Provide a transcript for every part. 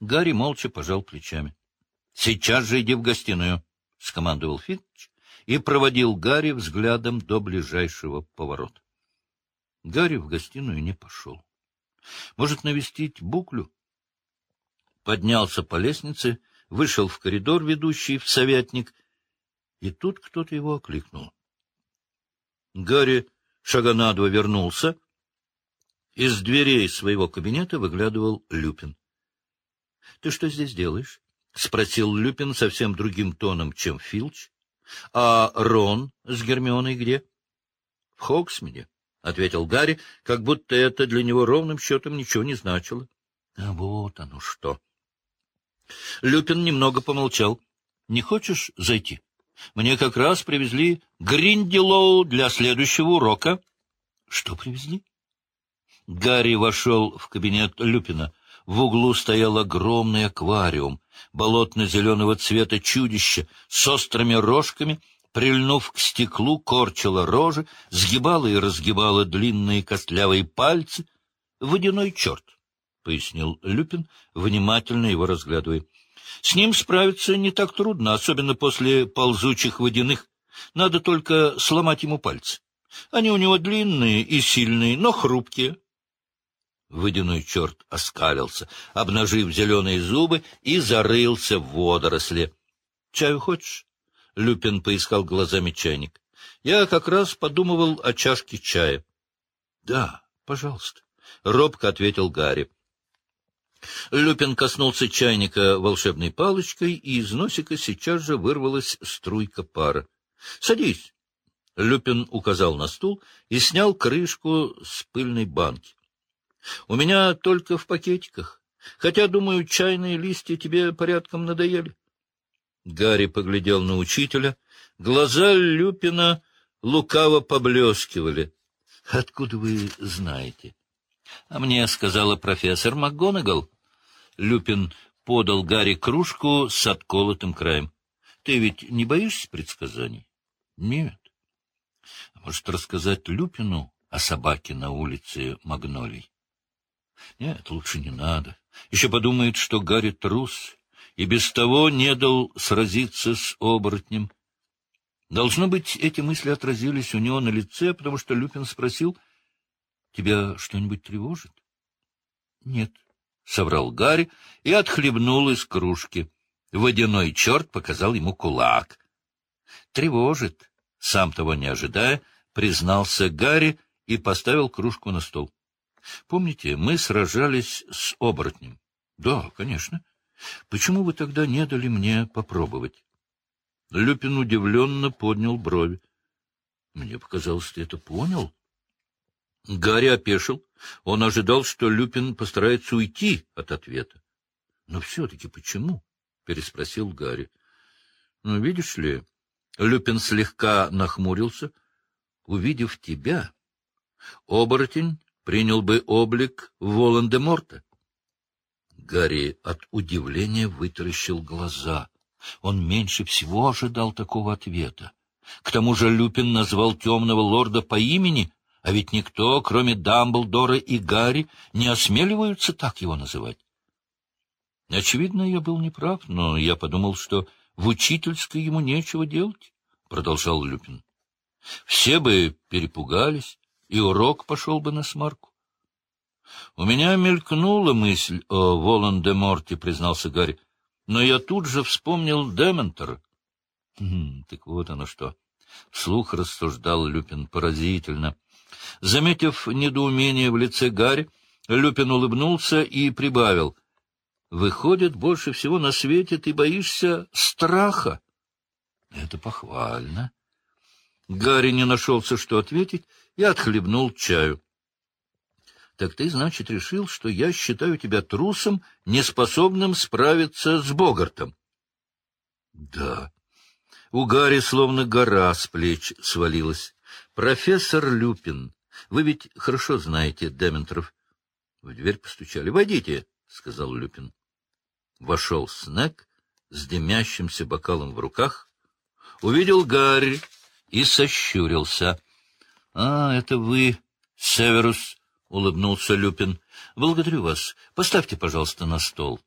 Гарри молча пожал плечами. — Сейчас же иди в гостиную, — скомандовал Фитч и проводил Гарри взглядом до ближайшего поворота. Гарри в гостиную не пошел. Может, навестить буклю? Поднялся по лестнице, вышел в коридор, ведущий в советник, и тут кто-то его окликнул. Гарри шага на два вернулся. Из дверей своего кабинета выглядывал Люпин. — Ты что здесь делаешь? — спросил Люпин совсем другим тоном, чем Филч. — А Рон с Гермионой где? — В Хоксмиде, — ответил Гарри, как будто это для него ровным счетом ничего не значило. — А вот оно что! Люпин немного помолчал. — Не хочешь зайти? Мне как раз привезли Гринделоу для следующего урока. — Что привезли? Гарри вошел в кабинет Люпина. В углу стоял огромный аквариум, болотно-зеленого цвета чудище с острыми рожками, прильнув к стеклу, корчила рожи, сгибала и разгибала длинные костлявые пальцы. «Водяной черт», — пояснил Люпин, внимательно его разглядывая. «С ним справиться не так трудно, особенно после ползучих водяных. Надо только сломать ему пальцы. Они у него длинные и сильные, но хрупкие». Водяной черт оскалился, обнажив зеленые зубы, и зарылся в водоросли. — Чаю хочешь? — Люпин поискал глазами чайник. — Я как раз подумывал о чашке чая. — Да, пожалуйста, — робко ответил Гарри. Люпин коснулся чайника волшебной палочкой, и из носика сейчас же вырвалась струйка пара. — Садись! Люпин указал на стул и снял крышку с пыльной банки. У меня только в пакетиках. Хотя, думаю, чайные листья тебе порядком надоели. Гарри поглядел на учителя. Глаза Люпина лукаво поблескивали. — Откуда вы знаете? — А мне сказала профессор МакГонагал. Люпин подал Гарри кружку с отколотым краем. — Ты ведь не боишься предсказаний? — Нет. — Может, рассказать Люпину о собаке на улице Магнолий? Нет, лучше не надо. Еще подумает, что Гарри трус, и без того не дал сразиться с оборотнем. Должно быть, эти мысли отразились у него на лице, потому что Люпин спросил, — Тебя что-нибудь тревожит? — Нет, — соврал Гарри и отхлебнул из кружки. Водяной черт показал ему кулак. — Тревожит, — сам того не ожидая, признался Гарри и поставил кружку на стол. Помните, мы сражались с оборотнем? — Да, конечно. Почему вы тогда не дали мне попробовать? Люпин удивленно поднял брови. Мне показалось, ты это понял. Гарри опешил. Он ожидал, что Люпин постарается уйти от ответа. — Но все-таки почему? — переспросил Гарри. — Ну, видишь ли, Люпин слегка нахмурился. Увидев тебя, оборотень принял бы облик Волан-де-Морта. Гарри от удивления вытаращил глаза. Он меньше всего ожидал такого ответа. К тому же Люпин назвал темного лорда по имени, а ведь никто, кроме Дамблдора и Гарри, не осмеливаются так его называть. Очевидно, я был неправ, но я подумал, что в учительской ему нечего делать, — продолжал Люпин. Все бы перепугались, и урок пошел бы на смарку. — У меня мелькнула мысль о Волан-де-Морте, — признался Гарри, — но я тут же вспомнил Дементора. Хм, — Так вот оно что. Вслух рассуждал Люпин поразительно. Заметив недоумение в лице Гарри, Люпин улыбнулся и прибавил. — Выходит, больше всего на свете ты боишься страха. — Это похвально. Гарри не нашелся, что ответить, и отхлебнул чаю. — Так ты, значит, решил, что я считаю тебя трусом, неспособным справиться с Богартом? — Да. У Гарри словно гора с плеч свалилась. — Профессор Люпин, вы ведь хорошо знаете Дементров. В дверь постучали. — Войдите, — сказал Люпин. Вошел Снег с дымящимся бокалом в руках, увидел Гарри и сощурился. — А, это вы, Северус, — улыбнулся Люпин. — Благодарю вас. Поставьте, пожалуйста, на стол.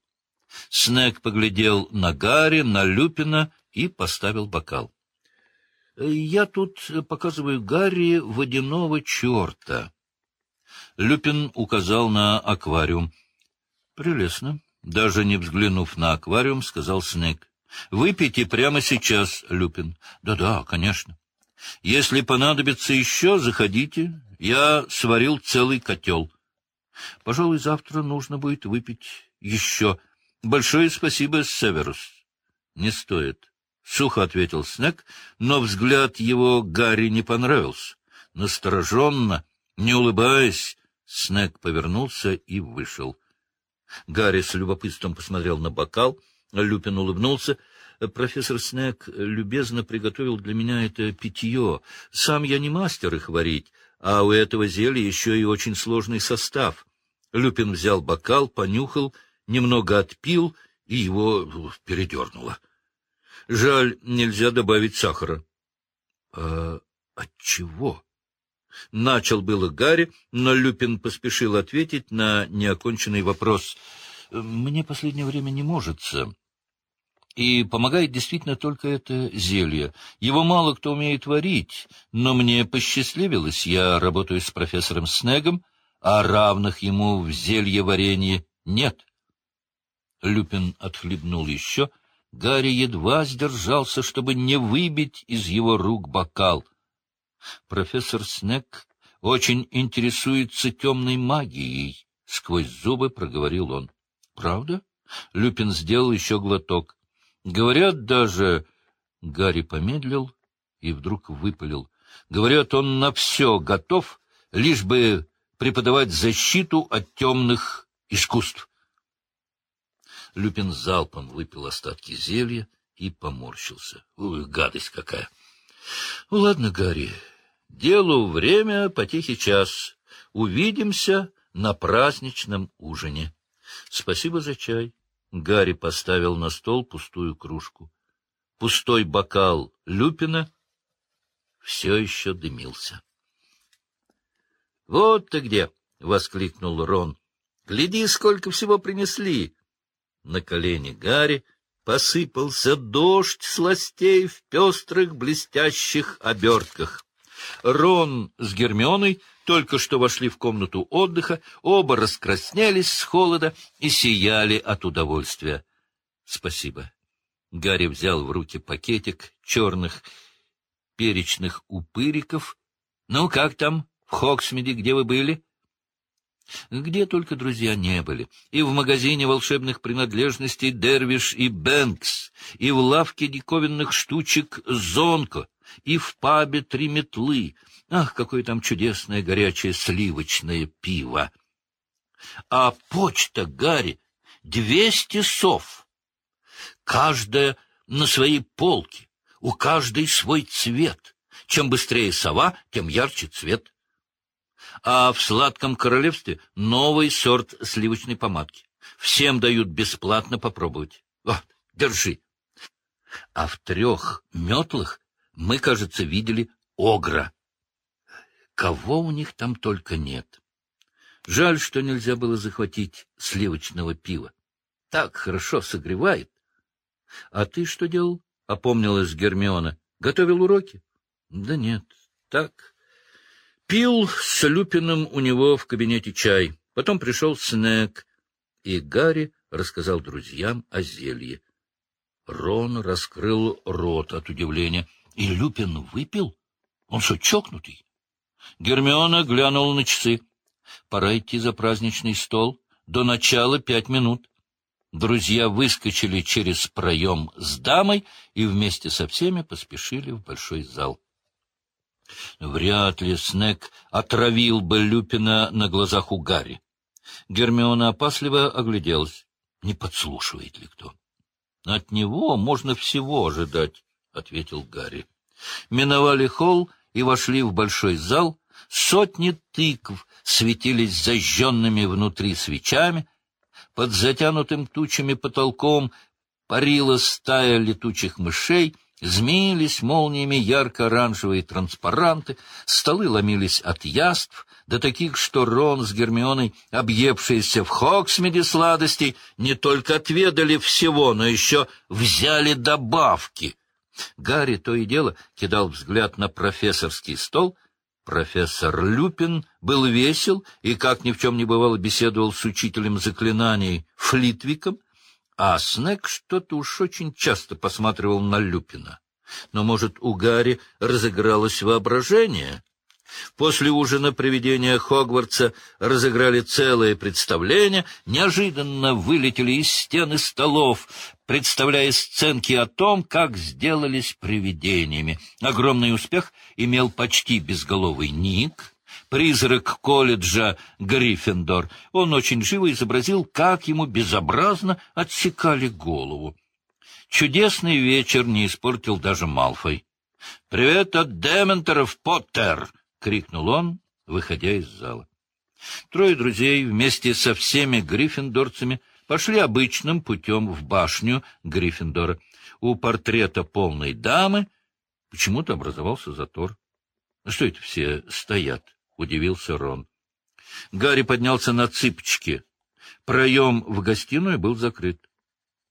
Снег поглядел на Гарри, на Люпина и поставил бокал. — Я тут показываю Гарри водяного черта. Люпин указал на аквариум. — Прелестно. Даже не взглянув на аквариум, сказал Снег. — Выпейте прямо сейчас, Люпин. Да — Да-да, конечно. Если понадобится еще, заходите. Я сварил целый котел. Пожалуй, завтра нужно будет выпить еще. Большое спасибо, Северус. Не стоит. Сухо ответил Снег, но взгляд его Гарри не понравился. Настороженно, не улыбаясь, Снег повернулся и вышел. Гарри с любопытством посмотрел на бокал. Люпин улыбнулся. Профессор Снег любезно приготовил для меня это питье. Сам я не мастер их варить, а у этого зелья еще и очень сложный состав. Люпин взял бокал, понюхал, немного отпил, и его передернуло. Жаль, нельзя добавить сахара. — А от чего? Начал было Гарри, но Люпин поспешил ответить на неоконченный вопрос. — Мне последнее время не можется. И помогает действительно только это зелье. Его мало кто умеет варить, но мне посчастливилось, я работаю с профессором Снегом, а равных ему в зелье варенье нет. Люпин отхлебнул еще. Гарри едва сдержался, чтобы не выбить из его рук бокал. Профессор Снег очень интересуется темной магией, — сквозь зубы проговорил он. — Правда? Люпин сделал еще глоток. — Говорят даже... Гарри помедлил и вдруг выпалил. Говорят, он на все готов, лишь бы преподавать защиту от темных искусств. Люпин залпом выпил остатки зелья и поморщился. Ой, гадость какая! — Ладно, Гарри, делу время, потехи час. Увидимся на праздничном ужине. Спасибо за чай. Гарри поставил на стол пустую кружку. Пустой бокал Люпина все еще дымился. — Вот ты где! — воскликнул Рон. — Гляди, сколько всего принесли! На колени Гарри посыпался дождь сластей в пестрых блестящих обертках. Рон с Гермионой только что вошли в комнату отдыха, оба раскраснелись с холода и сияли от удовольствия. — Спасибо. Гарри взял в руки пакетик черных перечных упыриков. — Ну, как там? В Хоксмиде, где вы были? Где только друзья не были. И в магазине волшебных принадлежностей Дервиш и Бэнкс, и в лавке диковинных штучек Зонко, и в пабе Три метлы. Ах, какое там чудесное горячее сливочное пиво! А почта, Гарри, двести сов. Каждая на своей полке, у каждой свой цвет. Чем быстрее сова, тем ярче цвет. А в сладком королевстве новый сорт сливочной помадки. Всем дают бесплатно попробовать. Вот, держи. А в трех метлах мы, кажется, видели огра. Кого у них там только нет. Жаль, что нельзя было захватить сливочного пива. Так хорошо согревает. — А ты что делал? — опомнилась Гермиона. — Готовил уроки? — Да нет, так. Пил с Люпиным у него в кабинете чай. Потом пришел Снег, и Гарри рассказал друзьям о зелье. Рон раскрыл рот от удивления. — И Люпин выпил? Он что, чокнутый? Гермиона глянула на часы. — Пора идти за праздничный стол. До начала пять минут. Друзья выскочили через проем с дамой и вместе со всеми поспешили в большой зал. Вряд ли Снег отравил бы Люпина на глазах у Гарри. Гермиона опасливо огляделась. Не подслушивает ли кто? — От него можно всего ожидать, — ответил Гарри. Миновали холл и вошли в большой зал. Сотни тыкв светились зажженными внутри свечами, под затянутым тучами потолком парила стая летучих мышей, змеились молниями ярко-оранжевые транспаранты, столы ломились от яств, до таких, что Рон с Гермионой, объевшиеся в Хоксмеде сладостей, не только отведали всего, но еще взяли добавки. Гарри то и дело кидал взгляд на профессорский стол. Профессор Люпин был весел и, как ни в чем не бывало, беседовал с учителем заклинаний Флитвиком, а Снег что-то уж очень часто посматривал на Люпина. Но, может, у Гарри разыгралось воображение? После ужина привидения Хогвартса разыграли целое представление, неожиданно вылетели из стены столов, представляя сценки о том, как сделались привидениями. Огромный успех имел почти безголовый Ник, призрак колледжа Гриффиндор. Он очень живо изобразил, как ему безобразно отсекали голову. Чудесный вечер не испортил даже Малфой. — Привет от Дементоров, Поттер! — крикнул он, выходя из зала. Трое друзей вместе со всеми гриффиндорцами пошли обычным путем в башню Гриффиндора. У портрета полной дамы почему-то образовался затор. — Что это все стоят? — удивился Рон. Гарри поднялся на цыпочки. Проем в гостиную был закрыт.